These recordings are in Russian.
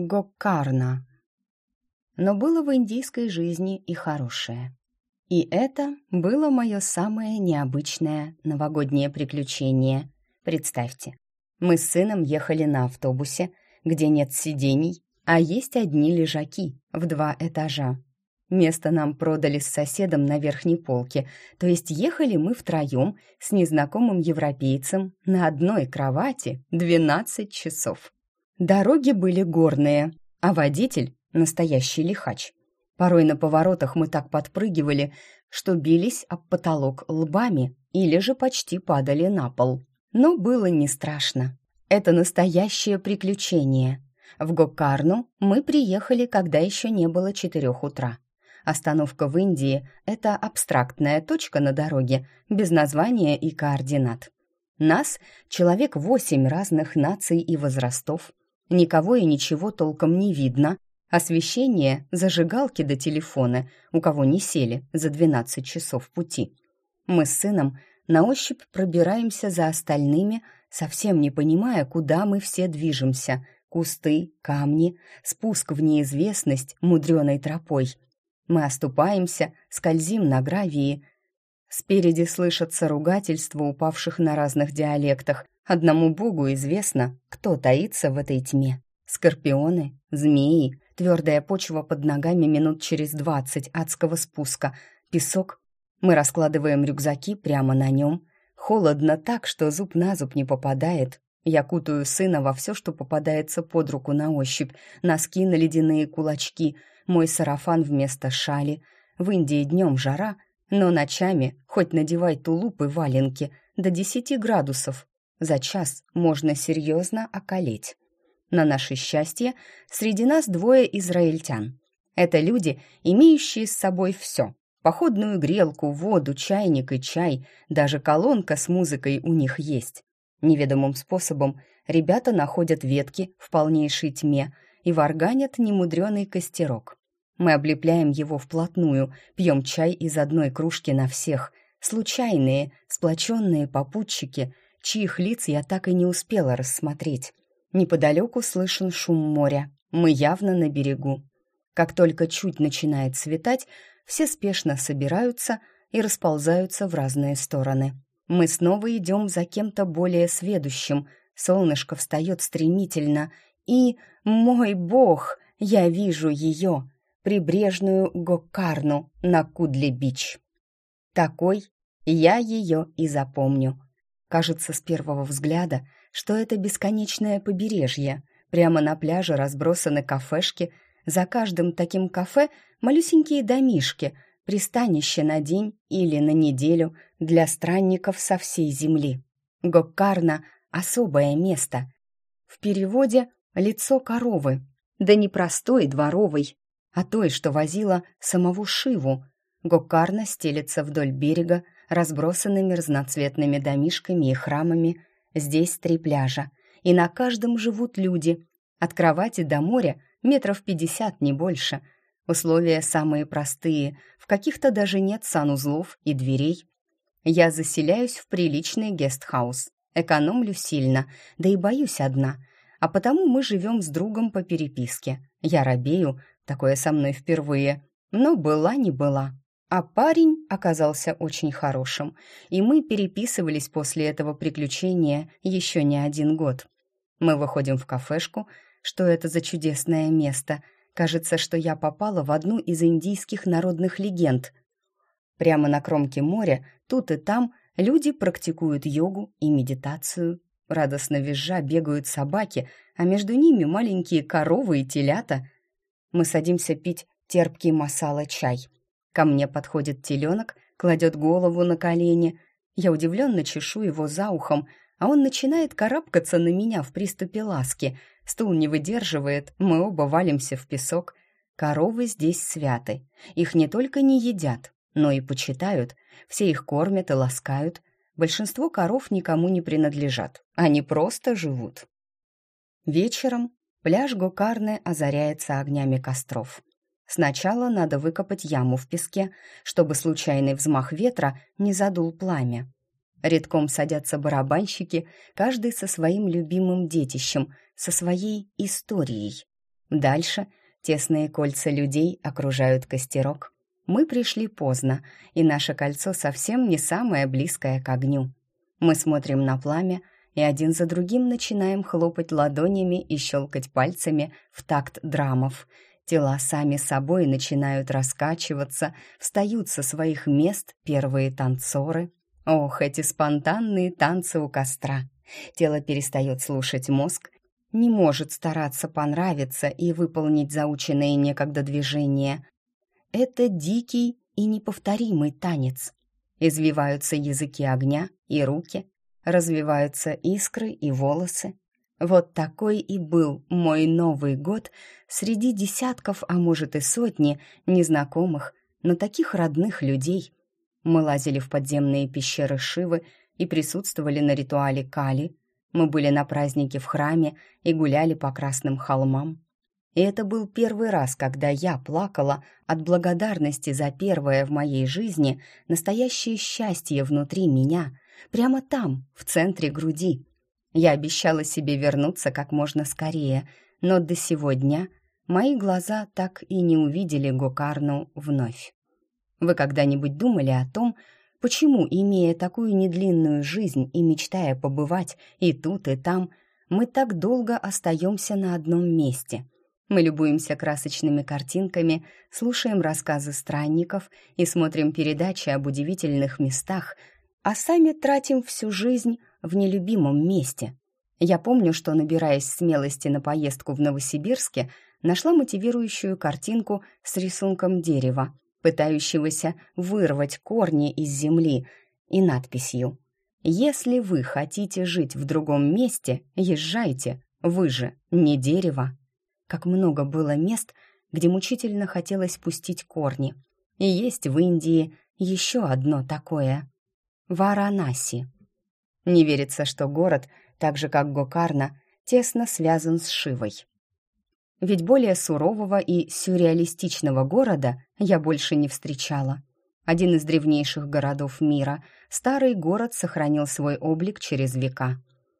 Гоккарна. Но было в индийской жизни и хорошее. И это было мое самое необычное новогоднее приключение. Представьте, мы с сыном ехали на автобусе, где нет сидений, а есть одни лежаки в два этажа. Место нам продали с соседом на верхней полке, то есть ехали мы втроем с незнакомым европейцем на одной кровати 12 часов. Дороги были горные, а водитель — настоящий лихач. Порой на поворотах мы так подпрыгивали, что бились об потолок лбами или же почти падали на пол. Но было не страшно. Это настоящее приключение. В Гоккарну мы приехали, когда еще не было четырех утра. Остановка в Индии – это абстрактная точка на дороге, без названия и координат. Нас – человек восемь разных наций и возрастов. Никого и ничего толком не видно. Освещение, зажигалки до телефона, у кого не сели за 12 часов пути. Мы с сыном на ощупь пробираемся за остальными, совсем не понимая, куда мы все движемся. Кусты, камни, спуск в неизвестность мудреной тропой – мы оступаемся, скользим на гравии. Спереди слышатся ругательства упавших на разных диалектах. Одному богу известно, кто таится в этой тьме. Скорпионы, змеи, твердая почва под ногами минут через двадцать адского спуска, песок. Мы раскладываем рюкзаки прямо на нем. Холодно так, что зуб на зуб не попадает. Я кутаю сына во все, что попадается под руку на ощупь. Носки на ледяные кулачки — мой сарафан вместо шали. В Индии днем жара, но ночами хоть надевай тулуп и валенки до десяти градусов. За час можно серьезно околеть. На наше счастье, среди нас двое израильтян. Это люди, имеющие с собой все. Походную грелку, воду, чайник и чай, даже колонка с музыкой у них есть. Неведомым способом ребята находят ветки в полнейшей тьме и варганят немудреный костерок. Мы облепляем его вплотную, пьем чай из одной кружки на всех. Случайные, сплоченные попутчики, чьих лиц я так и не успела рассмотреть. Неподалеку слышен шум моря. Мы явно на берегу. Как только чуть начинает светать, все спешно собираются и расползаются в разные стороны. Мы снова идем за кем-то более сведущим. Солнышко встает стремительно, и, мой бог, я вижу ее прибрежную Гоккарну на Кудли-Бич. Такой я ее и запомню. Кажется с первого взгляда, что это бесконечное побережье. Прямо на пляже разбросаны кафешки, за каждым таким кафе малюсенькие домишки, пристанище на день или на неделю для странников со всей земли. Гоккарна — особое место. В переводе «лицо коровы», да не простой дворовой, а той, что возила самого Шиву. Гокарна стелется вдоль берега, разбросанными разноцветными домишками и храмами. Здесь три пляжа, и на каждом живут люди. От кровати до моря метров пятьдесят, не больше. Условия самые простые, в каких-то даже нет санузлов и дверей. Я заселяюсь в приличный гестхаус, экономлю сильно, да и боюсь одна, а потому мы живем с другом по переписке. Я робею, Такое со мной впервые. Но была не была. А парень оказался очень хорошим, и мы переписывались после этого приключения еще не один год. Мы выходим в кафешку. Что это за чудесное место? Кажется, что я попала в одну из индийских народных легенд. Прямо на кромке моря, тут и там, люди практикуют йогу и медитацию. Радостно визжа бегают собаки, а между ними маленькие коровы и телята — мы садимся пить терпкий масала-чай. Ко мне подходит теленок, кладет голову на колени. Я удивленно чешу его за ухом, а он начинает карабкаться на меня в приступе ласки. Стул не выдерживает, мы оба валимся в песок. Коровы здесь святы. Их не только не едят, но и почитают. Все их кормят и ласкают. Большинство коров никому не принадлежат. Они просто живут. Вечером Пляж Гокарны озаряется огнями костров. Сначала надо выкопать яму в песке, чтобы случайный взмах ветра не задул пламя. Редком садятся барабанщики, каждый со своим любимым детищем, со своей историей. Дальше тесные кольца людей окружают костерок. Мы пришли поздно, и наше кольцо совсем не самое близкое к огню. Мы смотрим на пламя и один за другим начинаем хлопать ладонями и щелкать пальцами в такт драмов. Тела сами собой начинают раскачиваться, встают со своих мест первые танцоры. Ох, эти спонтанные танцы у костра! Тело перестает слушать мозг, не может стараться понравиться и выполнить заученные некогда движения. Это дикий и неповторимый танец. Извиваются языки огня и руки, развиваются искры и волосы. Вот такой и был мой Новый год среди десятков, а может и сотни незнакомых, но таких родных людей. Мы лазили в подземные пещеры Шивы и присутствовали на ритуале Кали. Мы были на празднике в храме и гуляли по красным холмам. И это был первый раз, когда я плакала от благодарности за первое в моей жизни настоящее счастье внутри меня, прямо там, в центре груди. Я обещала себе вернуться как можно скорее, но до сегодня мои глаза так и не увидели Гокарну вновь. Вы когда-нибудь думали о том, почему, имея такую недлинную жизнь и мечтая побывать и тут, и там, мы так долго остаемся на одном месте — мы любуемся красочными картинками, слушаем рассказы странников и смотрим передачи об удивительных местах, а сами тратим всю жизнь в нелюбимом месте. Я помню, что, набираясь смелости на поездку в Новосибирске, нашла мотивирующую картинку с рисунком дерева, пытающегося вырвать корни из земли, и надписью «Если вы хотите жить в другом месте, езжайте, вы же не дерево» как много было мест, где мучительно хотелось пустить корни. И есть в Индии еще одно такое — Варанаси. Не верится, что город, так же как Гокарна, тесно связан с Шивой. Ведь более сурового и сюрреалистичного города я больше не встречала. Один из древнейших городов мира, старый город сохранил свой облик через века.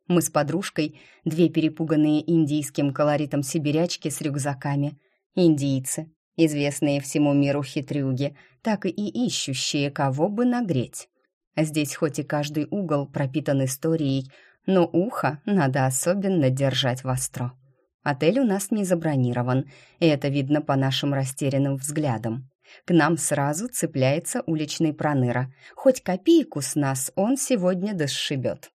Мы с подружкой, две перепуганные индийским колоритом сибирячки с рюкзаками. Индийцы, известные всему миру хитрюги, так и ищущие, кого бы нагреть. Здесь хоть и каждый угол пропитан историей, но ухо надо особенно держать востро. Отель у нас не забронирован, и это видно по нашим растерянным взглядам. К нам сразу цепляется уличный проныра. Хоть копейку с нас он сегодня досшибет.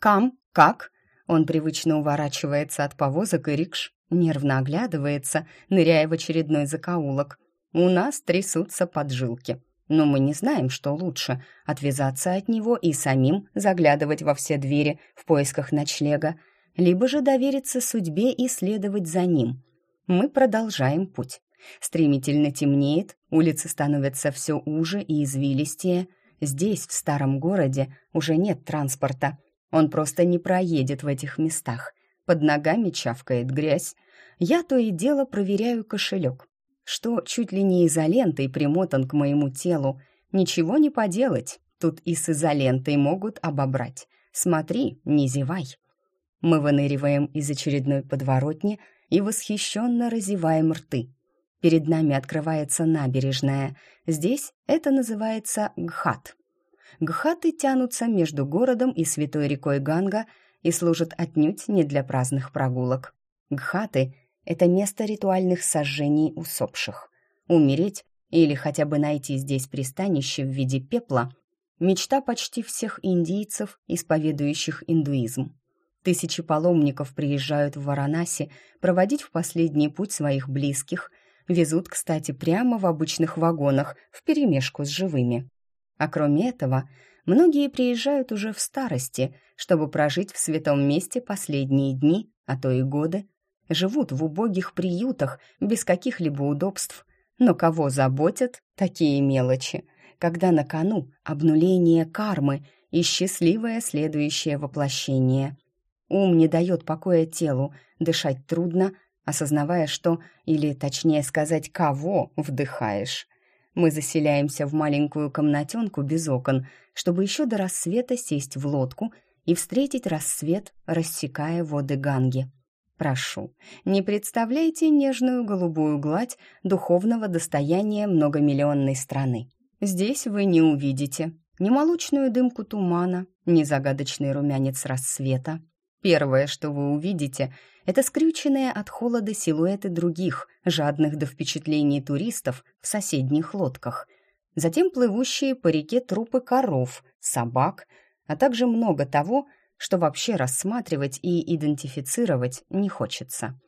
«Кам, как?» Он привычно уворачивается от повозок и рикш, нервно оглядывается, ныряя в очередной закоулок. «У нас трясутся поджилки. Но мы не знаем, что лучше — отвязаться от него и самим заглядывать во все двери в поисках ночлега, либо же довериться судьбе и следовать за ним. Мы продолжаем путь. Стремительно темнеет, улицы становятся все уже и извилистее. Здесь, в старом городе, уже нет транспорта — он просто не проедет в этих местах. Под ногами чавкает грязь. Я то и дело проверяю кошелек, что чуть ли не изолентой примотан к моему телу. Ничего не поделать, тут и с изолентой могут обобрать. Смотри, не зевай. Мы выныриваем из очередной подворотни и восхищенно разеваем рты. Перед нами открывается набережная. Здесь это называется Гхат. Гхаты тянутся между городом и святой рекой Ганга и служат отнюдь не для праздных прогулок. Гхаты — это место ритуальных сожжений усопших. Умереть или хотя бы найти здесь пристанище в виде пепла — мечта почти всех индийцев, исповедующих индуизм. Тысячи паломников приезжают в Варанаси проводить в последний путь своих близких, везут, кстати, прямо в обычных вагонах, вперемешку с живыми. А кроме этого, многие приезжают уже в старости, чтобы прожить в святом месте последние дни, а то и годы. Живут в убогих приютах без каких-либо удобств. Но кого заботят такие мелочи, когда на кону обнуление кармы и счастливое следующее воплощение. Ум не дает покоя телу, дышать трудно, осознавая, что, или точнее сказать, кого вдыхаешь. Мы заселяемся в маленькую комнатенку без окон, чтобы еще до рассвета сесть в лодку и встретить рассвет, рассекая воды Ганги. Прошу, не представляйте нежную голубую гладь духовного достояния многомиллионной страны. Здесь вы не увидите ни молочную дымку тумана, ни загадочный румянец рассвета. Первое, что вы увидите, это скрюченные от холода силуэты других, жадных до впечатлений туристов в соседних лодках. Затем плывущие по реке трупы коров, собак, а также много того, что вообще рассматривать и идентифицировать не хочется.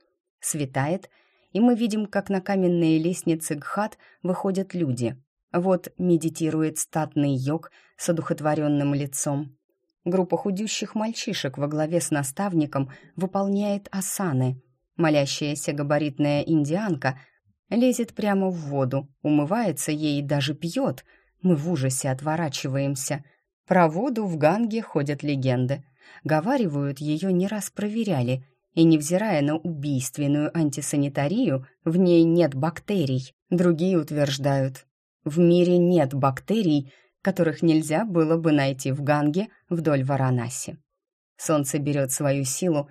Светает, и мы видим, как на каменные лестницы Гхат выходят люди. Вот медитирует статный йог с одухотворенным лицом. Группа худющих мальчишек во главе с наставником выполняет асаны. Молящаяся габаритная индианка лезет прямо в воду, умывается ей и даже пьет. Мы в ужасе отворачиваемся. Про воду в Ганге ходят легенды. Говаривают, ее не раз проверяли, и, невзирая на убийственную антисанитарию, в ней нет бактерий. Другие утверждают, в мире нет бактерий, которых нельзя было бы найти в Ганге вдоль Варанаси. Солнце берет свою силу,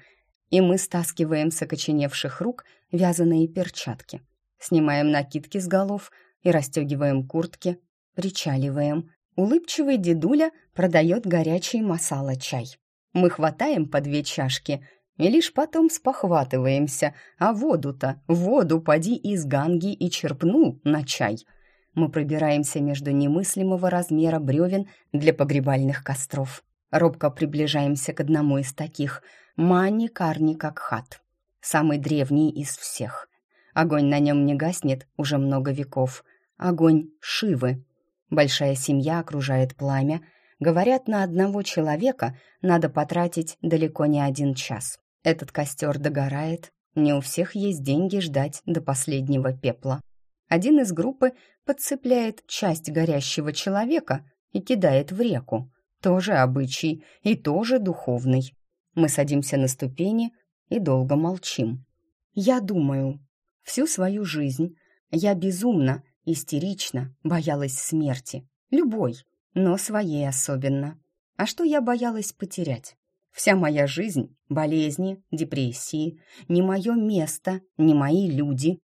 и мы стаскиваем с окоченевших рук вязаные перчатки, снимаем накидки с голов и расстегиваем куртки, причаливаем. Улыбчивый дедуля продает горячий масала-чай. Мы хватаем по две чашки и лишь потом спохватываемся, а воду-то, воду поди из ганги и черпну на чай. Мы пробираемся между немыслимого размера бревен для погребальных костров. Робко приближаемся к одному из таких — Мани Карни Какхат, самый древний из всех. Огонь на нем не гаснет уже много веков. Огонь Шивы. Большая семья окружает пламя — Говорят, на одного человека надо потратить далеко не один час. Этот костер догорает, не у всех есть деньги ждать до последнего пепла. Один из группы подцепляет часть горящего человека и кидает в реку. Тоже обычай и тоже духовный. Мы садимся на ступени и долго молчим. Я думаю, всю свою жизнь я безумно, истерично боялась смерти. Любой, но своей особенно. А что я боялась потерять? Вся моя жизнь — болезни, депрессии, не мое место, не мои люди.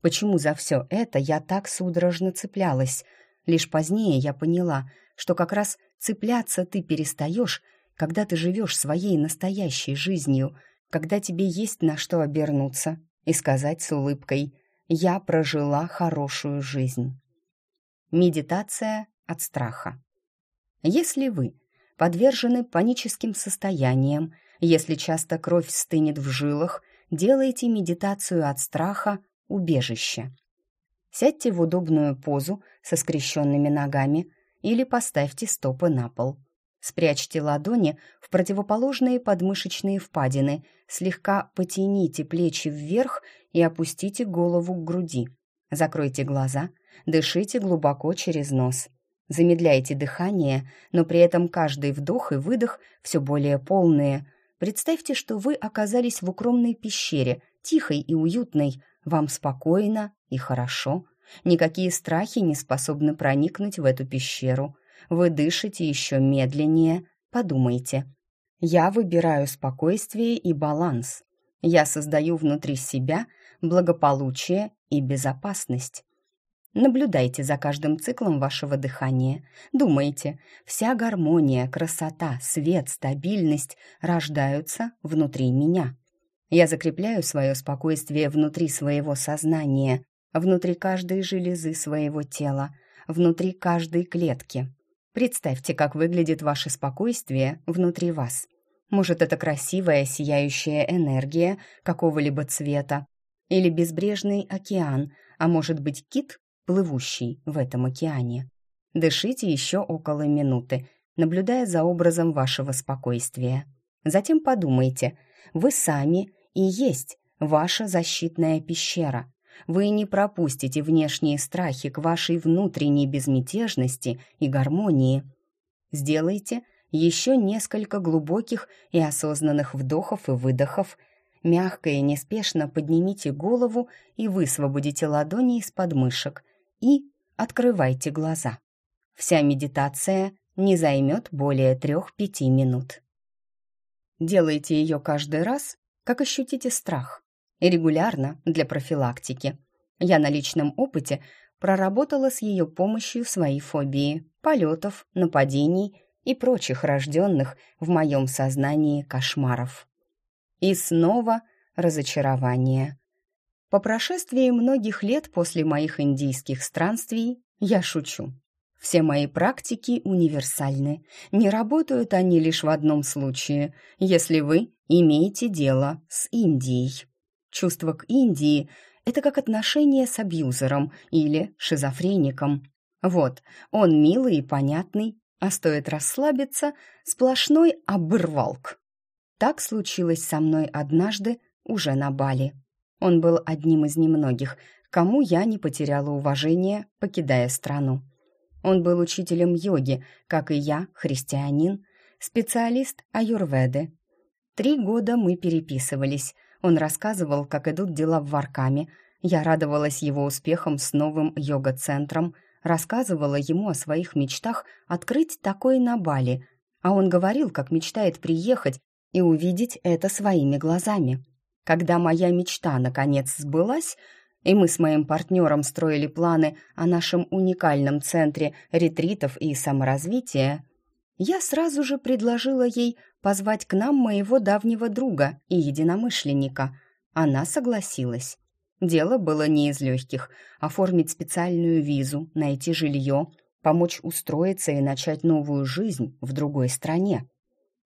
Почему за все это я так судорожно цеплялась? Лишь позднее я поняла, что как раз цепляться ты перестаешь, когда ты живешь своей настоящей жизнью, когда тебе есть на что обернуться и сказать с улыбкой «Я прожила хорошую жизнь». Медитация от страха. Если вы подвержены паническим состояниям, если часто кровь стынет в жилах, делайте медитацию от страха убежище. Сядьте в удобную позу со скрещенными ногами или поставьте стопы на пол. Спрячьте ладони в противоположные подмышечные впадины, слегка потяните плечи вверх и опустите голову к груди. Закройте глаза, дышите глубоко через нос. Замедляйте дыхание, но при этом каждый вдох и выдох все более полные. Представьте, что вы оказались в укромной пещере, тихой и уютной. Вам спокойно и хорошо. Никакие страхи не способны проникнуть в эту пещеру. Вы дышите еще медленнее. Подумайте. Я выбираю спокойствие и баланс. Я создаю внутри себя благополучие и безопасность. Наблюдайте за каждым циклом вашего дыхания. Думайте, вся гармония, красота, свет, стабильность рождаются внутри меня. Я закрепляю свое спокойствие внутри своего сознания, внутри каждой железы своего тела, внутри каждой клетки. Представьте, как выглядит ваше спокойствие внутри вас. Может, это красивая сияющая энергия какого-либо цвета, или безбрежный океан, а может быть кит, плывущий в этом океане. Дышите еще около минуты, наблюдая за образом вашего спокойствия. Затем подумайте, вы сами и есть ваша защитная пещера. Вы не пропустите внешние страхи к вашей внутренней безмятежности и гармонии. Сделайте еще несколько глубоких и осознанных вдохов и выдохов. Мягко и неспешно поднимите голову и высвободите ладони из подмышек и открывайте глаза. Вся медитация не займет более трех-пяти минут. Делайте ее каждый раз, как ощутите страх. И регулярно для профилактики. Я на личном опыте проработала с ее помощью свои фобии, полетов, нападений и прочих рожденных в моем сознании кошмаров. И снова разочарование. По прошествии многих лет после моих индийских странствий я шучу. Все мои практики универсальны. Не работают они лишь в одном случае, если вы имеете дело с Индией. Чувство к Индии – это как отношение с абьюзером или шизофреником. Вот, он милый и понятный, а стоит расслабиться – сплошной обырвалк. Так случилось со мной однажды уже на Бали. Он был одним из немногих, кому я не потеряла уважение, покидая страну. Он был учителем йоги, как и я, христианин, специалист аюрведы. Три года мы переписывались. Он рассказывал, как идут дела в Варкаме. Я радовалась его успехам с новым йога-центром, рассказывала ему о своих мечтах открыть такой на Бали, а он говорил, как мечтает приехать и увидеть это своими глазами. Когда моя мечта наконец сбылась, и мы с моим партнером строили планы о нашем уникальном центре ретритов и саморазвития, я сразу же предложила ей позвать к нам моего давнего друга и единомышленника. Она согласилась. Дело было не из легких. Оформить специальную визу, найти жилье, помочь устроиться и начать новую жизнь в другой стране.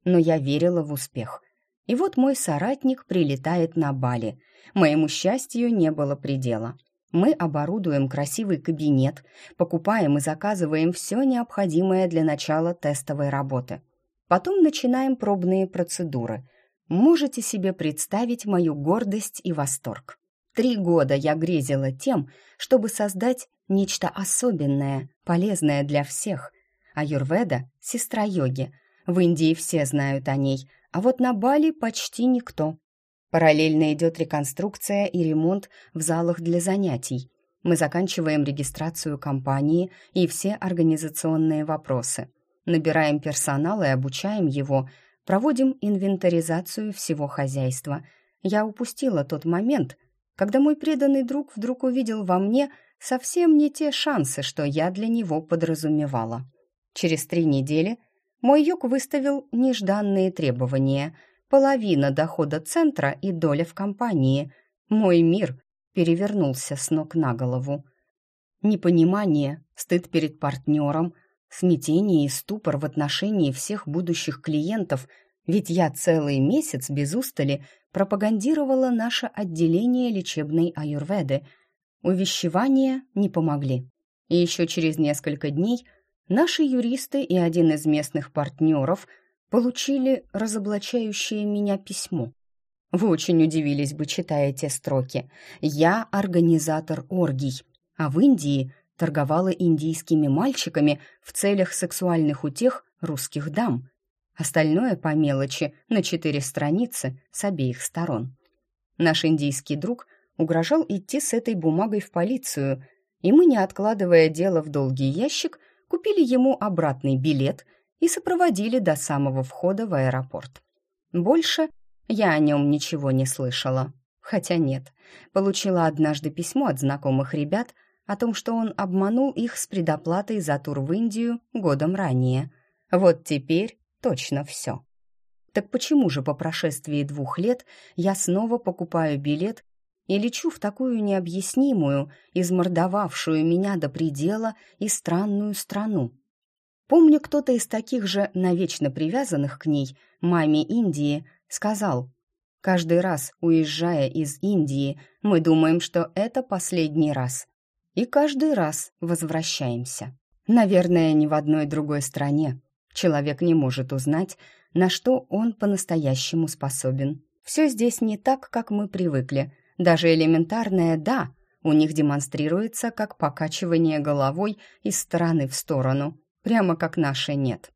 Но я верила в успех. И вот мой соратник прилетает на Бали. Моему счастью не было предела. Мы оборудуем красивый кабинет, покупаем и заказываем все необходимое для начала тестовой работы. Потом начинаем пробные процедуры. Можете себе представить мою гордость и восторг. Три года я грезила тем, чтобы создать нечто особенное, полезное для всех. Аюрведа — сестра йоги. В Индии все знают о ней — а вот на Бали почти никто. Параллельно идет реконструкция и ремонт в залах для занятий. Мы заканчиваем регистрацию компании и все организационные вопросы. Набираем персонал и обучаем его, проводим инвентаризацию всего хозяйства. Я упустила тот момент, когда мой преданный друг вдруг увидел во мне совсем не те шансы, что я для него подразумевала. Через три недели – мой юг выставил нежданные требования. Половина дохода центра и доля в компании. Мой мир перевернулся с ног на голову. Непонимание, стыд перед партнером, смятение и ступор в отношении всех будущих клиентов, ведь я целый месяц без устали пропагандировала наше отделение лечебной аюрведы. Увещевания не помогли. И еще через несколько дней – Наши юристы и один из местных партнеров получили разоблачающее меня письмо. Вы очень удивились бы, читая те строки. «Я организатор оргий, а в Индии торговала индийскими мальчиками в целях сексуальных утех русских дам. Остальное по мелочи на четыре страницы с обеих сторон. Наш индийский друг угрожал идти с этой бумагой в полицию, и мы, не откладывая дело в долгий ящик, купили ему обратный билет и сопроводили до самого входа в аэропорт. Больше я о нем ничего не слышала. Хотя нет, получила однажды письмо от знакомых ребят о том, что он обманул их с предоплатой за тур в Индию годом ранее. Вот теперь точно все. Так почему же по прошествии двух лет я снова покупаю билет и лечу в такую необъяснимую, измордовавшую меня до предела и странную страну. Помню, кто-то из таких же навечно привязанных к ней, маме Индии, сказал, «Каждый раз, уезжая из Индии, мы думаем, что это последний раз. И каждый раз возвращаемся. Наверное, ни в одной другой стране человек не может узнать, на что он по-настоящему способен. Все здесь не так, как мы привыкли – даже элементарное «да» у них демонстрируется как покачивание головой из стороны в сторону, прямо как наше «нет».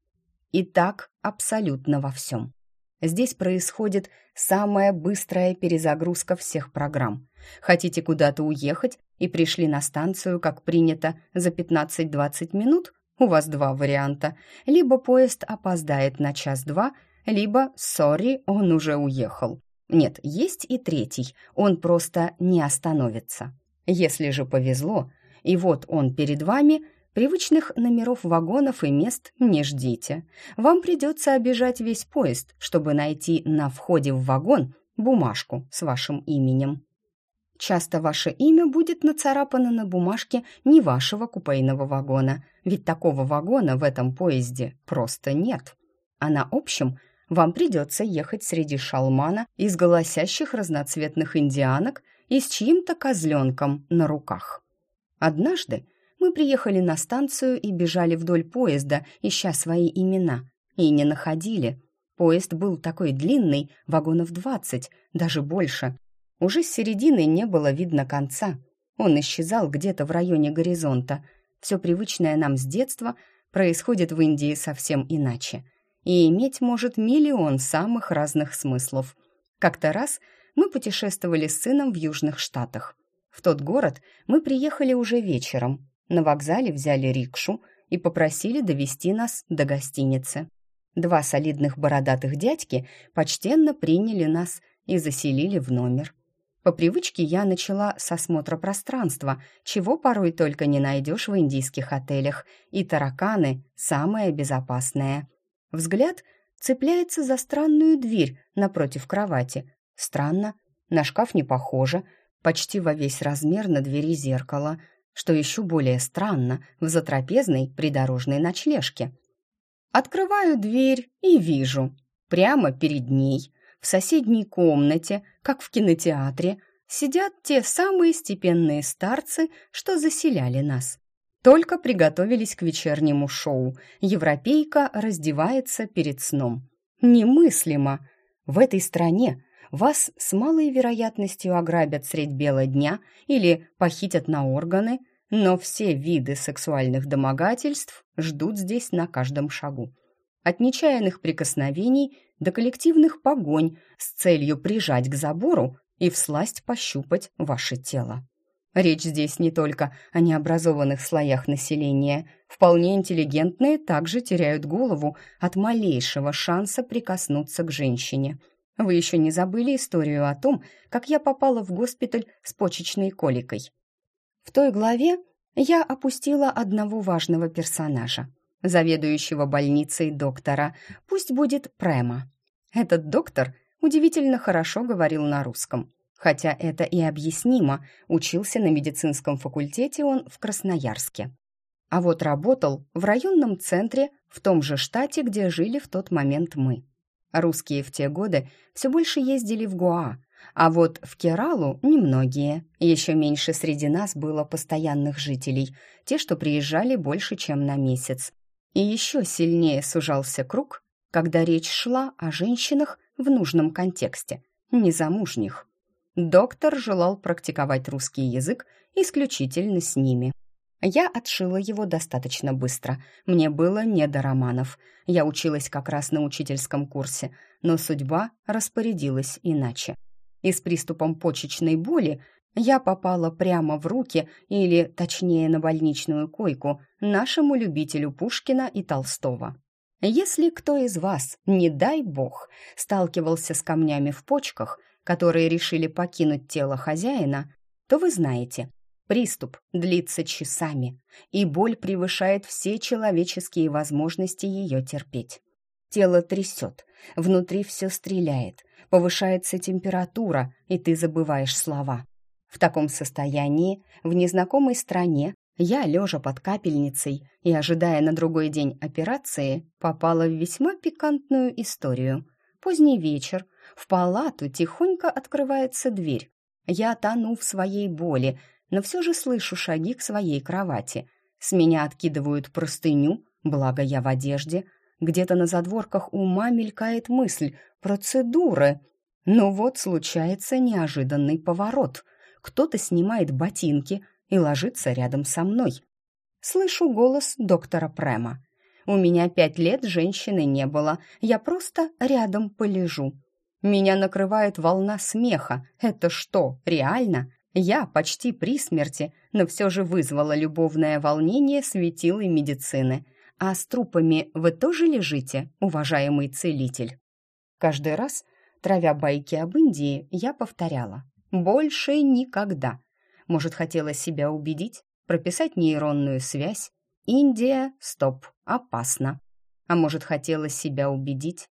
И так абсолютно во всем. Здесь происходит самая быстрая перезагрузка всех программ. Хотите куда-то уехать и пришли на станцию, как принято, за 15-20 минут? У вас два варианта. Либо поезд опоздает на час-два, либо, сори, он уже уехал. Нет, есть и третий, он просто не остановится. Если же повезло, и вот он перед вами, привычных номеров вагонов и мест не ждите. Вам придется обижать весь поезд, чтобы найти на входе в вагон бумажку с вашим именем. Часто ваше имя будет нацарапано на бумажке не вашего купейного вагона, ведь такого вагона в этом поезде просто нет. А на общем вам придется ехать среди шалмана из голосящих разноцветных индианок и с чьим-то козленком на руках. Однажды мы приехали на станцию и бежали вдоль поезда, ища свои имена, и не находили. Поезд был такой длинный, вагонов двадцать, даже больше. Уже с середины не было видно конца. Он исчезал где-то в районе горизонта. Все привычное нам с детства происходит в Индии совсем иначе. И иметь может миллион самых разных смыслов. Как-то раз мы путешествовали с сыном в Южных Штатах. В тот город мы приехали уже вечером. На вокзале взяли рикшу и попросили довести нас до гостиницы. Два солидных бородатых дядьки почтенно приняли нас и заселили в номер. По привычке я начала с осмотра пространства, чего порой только не найдешь в индийских отелях, и тараканы – самое безопасное. Взгляд цепляется за странную дверь напротив кровати. Странно, на шкаф не похоже, почти во весь размер на двери зеркало, что еще более странно в затрапезной придорожной ночлежке. Открываю дверь и вижу, прямо перед ней, в соседней комнате, как в кинотеатре, сидят те самые степенные старцы, что заселяли нас. Только приготовились к вечернему шоу. Европейка раздевается перед сном. Немыслимо! В этой стране вас с малой вероятностью ограбят средь бела дня или похитят на органы, но все виды сексуальных домогательств ждут здесь на каждом шагу. От нечаянных прикосновений до коллективных погонь с целью прижать к забору и всласть пощупать ваше тело. Речь здесь не только о необразованных слоях населения. Вполне интеллигентные также теряют голову от малейшего шанса прикоснуться к женщине – вы еще не забыли историю о том, как я попала в госпиталь с почечной коликой. В той главе я опустила одного важного персонажа, заведующего больницей доктора, пусть будет Према. Этот доктор удивительно хорошо говорил на русском, хотя это и объяснимо, учился на медицинском факультете он в Красноярске. А вот работал в районном центре в том же штате, где жили в тот момент мы. Русские в те годы все больше ездили в Гоа, а вот в Кералу немногие. Еще меньше среди нас было постоянных жителей, те, что приезжали больше, чем на месяц. И еще сильнее сужался круг, когда речь шла о женщинах в нужном контексте, незамужних. Доктор желал практиковать русский язык исключительно с ними. Я отшила его достаточно быстро. Мне было не до романов. Я училась как раз на учительском курсе, но судьба распорядилась иначе. И с приступом почечной боли я попала прямо в руки, или, точнее, на больничную койку, нашему любителю Пушкина и Толстого. Если кто из вас, не дай бог, сталкивался с камнями в почках, которые решили покинуть тело хозяина, то вы знаете, Приступ длится часами, и боль превышает все человеческие возможности ее терпеть. Тело трясет, внутри все стреляет, повышается температура, и ты забываешь слова. В таком состоянии, в незнакомой стране, я, лежа под капельницей и ожидая на другой день операции, попала в весьма пикантную историю. Поздний вечер, в палату тихонько открывается дверь. Я тону в своей боли, но все же слышу шаги к своей кровати. С меня откидывают простыню, благо я в одежде. Где-то на задворках ума мелькает мысль «процедуры». Но вот случается неожиданный поворот. Кто-то снимает ботинки и ложится рядом со мной. Слышу голос доктора Према. У меня пять лет женщины не было, я просто рядом полежу. Меня накрывает волна смеха. Это что, реально? Я почти при смерти, но все же вызвала любовное волнение светилой медицины. А с трупами вы тоже лежите, уважаемый целитель? Каждый раз Травя байки об Индии, я повторяла. «Больше никогда». Может, хотела себя убедить, прописать нейронную связь. «Индия, стоп, опасно». А может, хотела себя убедить.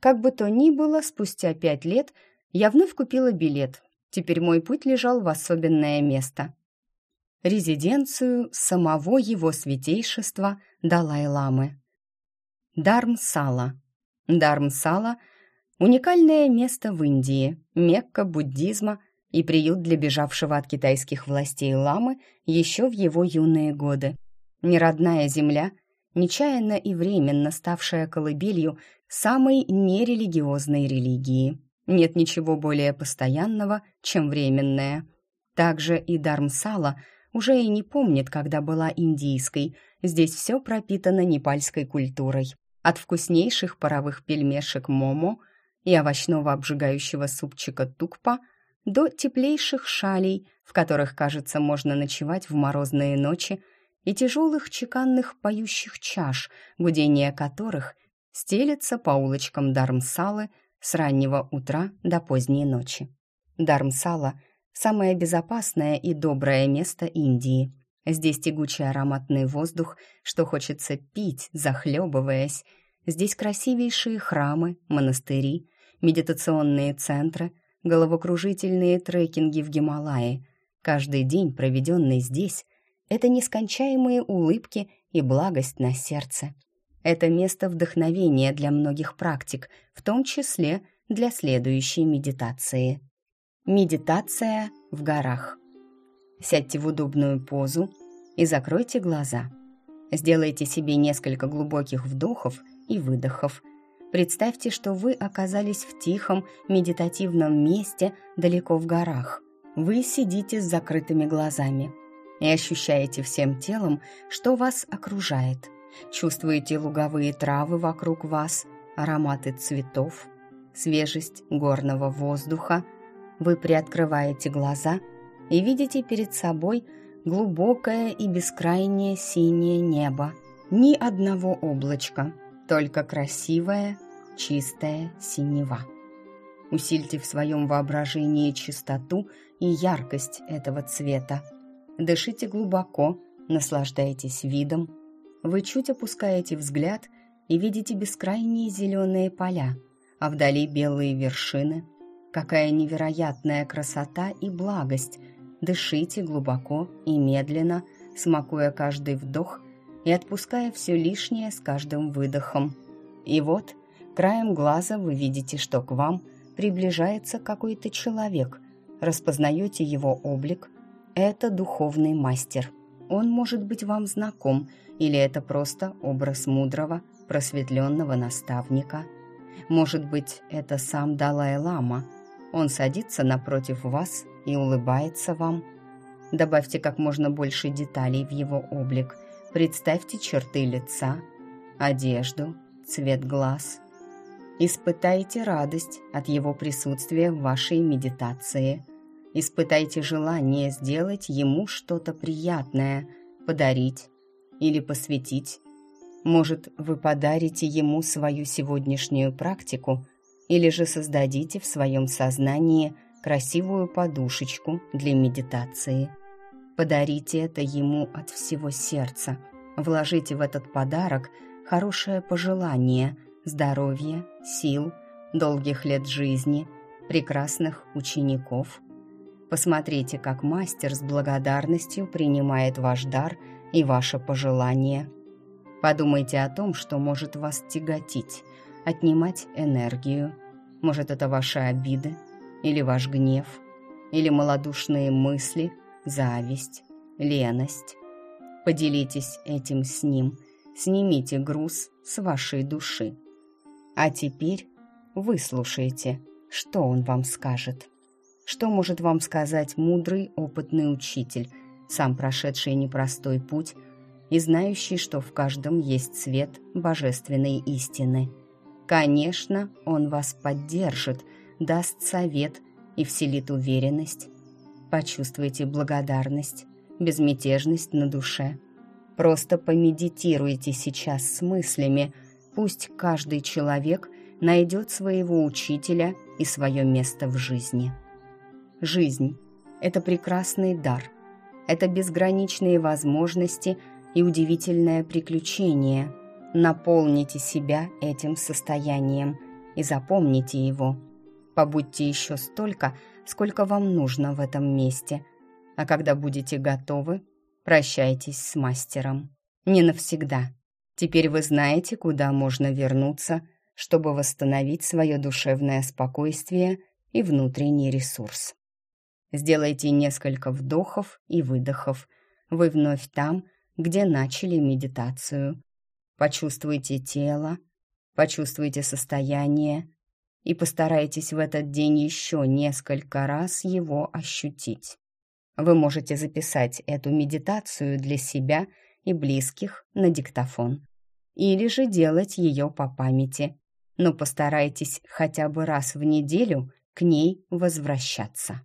Как бы то ни было, спустя пять лет я вновь купила билет. Теперь мой путь лежал в особенное место. Резиденцию самого его святейшества Далай-ламы. Дармсала. Дармсала – уникальное место в Индии, мекка буддизма и приют для бежавшего от китайских властей ламы еще в его юные годы. Неродная земля, нечаянно и временно ставшая колыбелью самой нерелигиозной религии. Нет ничего более постоянного, чем временное. Также и Дармсала уже и не помнит, когда была индийской. Здесь все пропитано непальской культурой. От вкуснейших паровых пельмешек момо и овощного обжигающего супчика тукпа до теплейших шалей, в которых, кажется, можно ночевать в морозные ночи, и тяжелых чеканных поющих чаш, гудение которых стелется по улочкам Дармсалы с раннего утра до поздней ночи. Дармсала – самое безопасное и доброе место Индии. Здесь тягучий ароматный воздух, что хочется пить, захлебываясь. Здесь красивейшие храмы, монастыри, медитационные центры, головокружительные трекинги в Гималае. Каждый день, проведенный здесь, это нескончаемые улыбки и благость на сердце. Это место вдохновения для многих практик, в том числе для следующей медитации. Медитация в горах. Сядьте в удобную позу и закройте глаза. Сделайте себе несколько глубоких вдохов и выдохов. Представьте, что вы оказались в тихом, медитативном месте далеко в горах. Вы сидите с закрытыми глазами и ощущаете всем телом, что вас окружает. Чувствуете луговые травы вокруг вас, ароматы цветов, свежесть горного воздуха. Вы приоткрываете глаза – и видите перед собой глубокое и бескрайнее синее небо. Ни одного облачка, только красивая, чистая синева. Усильте в своем воображении чистоту и яркость этого цвета. Дышите глубоко, наслаждайтесь видом. Вы чуть опускаете взгляд и видите бескрайние зеленые поля, а вдали белые вершины. Какая невероятная красота и благость Дышите глубоко и медленно, смакуя каждый вдох и отпуская все лишнее с каждым выдохом. И вот, краем глаза вы видите, что к вам приближается какой-то человек. Распознаете его облик. Это духовный мастер. Он может быть вам знаком, или это просто образ мудрого, просветленного наставника. Может быть, это сам Далай-лама. Он садится напротив вас и улыбается вам. Добавьте как можно больше деталей в его облик. Представьте черты лица, одежду, цвет глаз. Испытайте радость от его присутствия в вашей медитации. Испытайте желание сделать ему что-то приятное, подарить или посвятить. Может, вы подарите ему свою сегодняшнюю практику или же создадите в своем сознании – красивую подушечку для медитации. Подарите это ему от всего сердца. Вложите в этот подарок хорошее пожелание здоровья, сил, долгих лет жизни, прекрасных учеников. Посмотрите, как мастер с благодарностью принимает ваш дар и ваше пожелание. Подумайте о том, что может вас тяготить, отнимать энергию. Может, это ваши обиды, или ваш гнев, или малодушные мысли, зависть, леность. Поделитесь этим с ним, снимите груз с вашей души. А теперь выслушайте, что он вам скажет. Что может вам сказать мудрый, опытный учитель, сам прошедший непростой путь и знающий, что в каждом есть свет божественной истины. Конечно, он вас поддержит – даст совет и вселит уверенность. Почувствуйте благодарность, безмятежность на душе. Просто помедитируйте сейчас с мыслями. Пусть каждый человек найдет своего учителя и свое место в жизни. Жизнь – это прекрасный дар, это безграничные возможности и удивительное приключение. Наполните себя этим состоянием и запомните его. Побудьте еще столько, сколько вам нужно в этом месте, а когда будете готовы, прощайтесь с мастером. Не навсегда. Теперь вы знаете, куда можно вернуться, чтобы восстановить свое душевное спокойствие и внутренний ресурс. Сделайте несколько вдохов и выдохов. Вы вновь там, где начали медитацию. Почувствуйте тело, почувствуйте состояние и постарайтесь в этот день еще несколько раз его ощутить. Вы можете записать эту медитацию для себя и близких на диктофон. Или же делать ее по памяти. Но постарайтесь хотя бы раз в неделю к ней возвращаться.